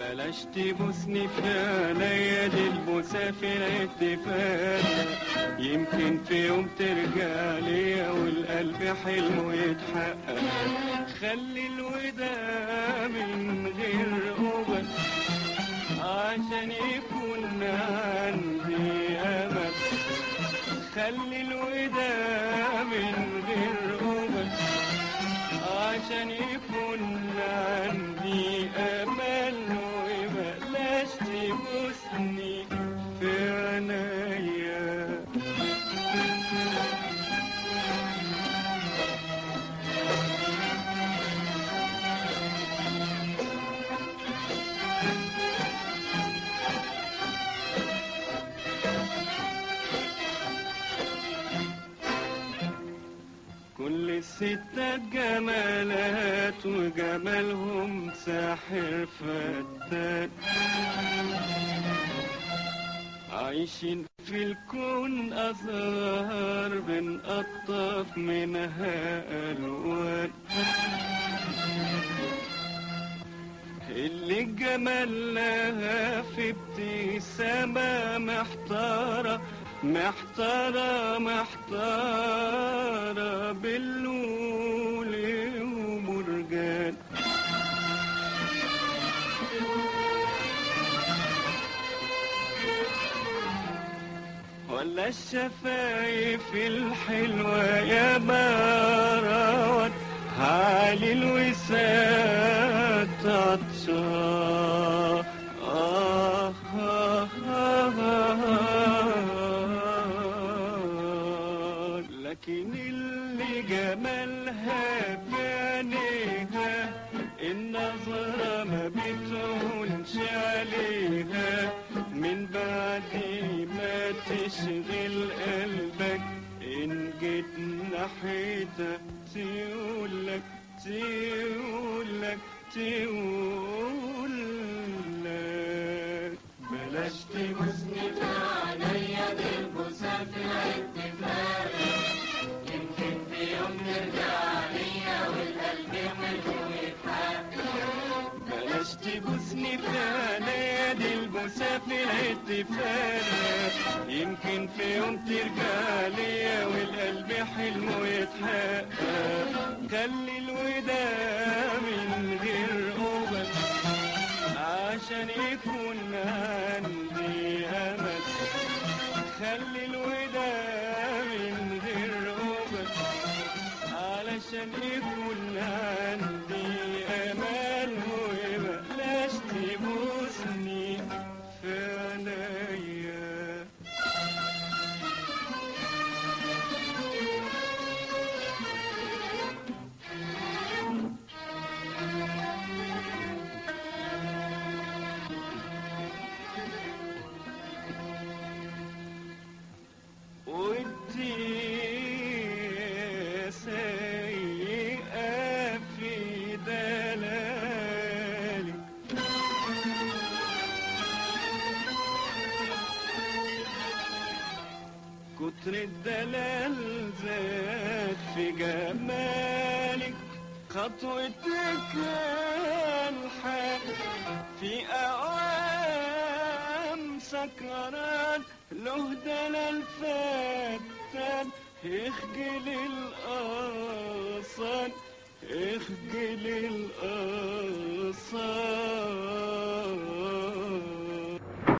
بلاش تبوسني في البوسة في الاتفاق يمكن في يوم ترجع ليا والقلب حلمه يتحقق. خلي الوداع من غير قبل عشان يكون عندي أمل. خلي الوداع من غير قبل عشان يكون عندي الستات جمالات وجمالهم ساحر فتان عايشين في الكون أزهار بنقطف منها ألوان. اللي الجمال لها في ابتسامة محتارة محتارة محتارة. باللول ومرجان. ولا الشفايف الحلوة يا باروت عالي الوسات عطشان لكن اللي جمالها في عينيها النظرة ما بتهونش عليها من بعد ما تشغل قلبك إن جيت ناحيتها تقولك تقولك تقولك البوسة في الاتفاق يمكن في يوم ترجع ليا والقلب حلمه يتحقق. خلي الوداع من غير قبل عشان يكون عندي أمل. خلي الوداع من غير قبل علشان يكون عندي كتر الدلال زاد في جمالك خطوتك الحق في أوام سكران له دلال فتان. اخجل القصان اخجل القصان